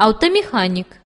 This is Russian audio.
автомеханик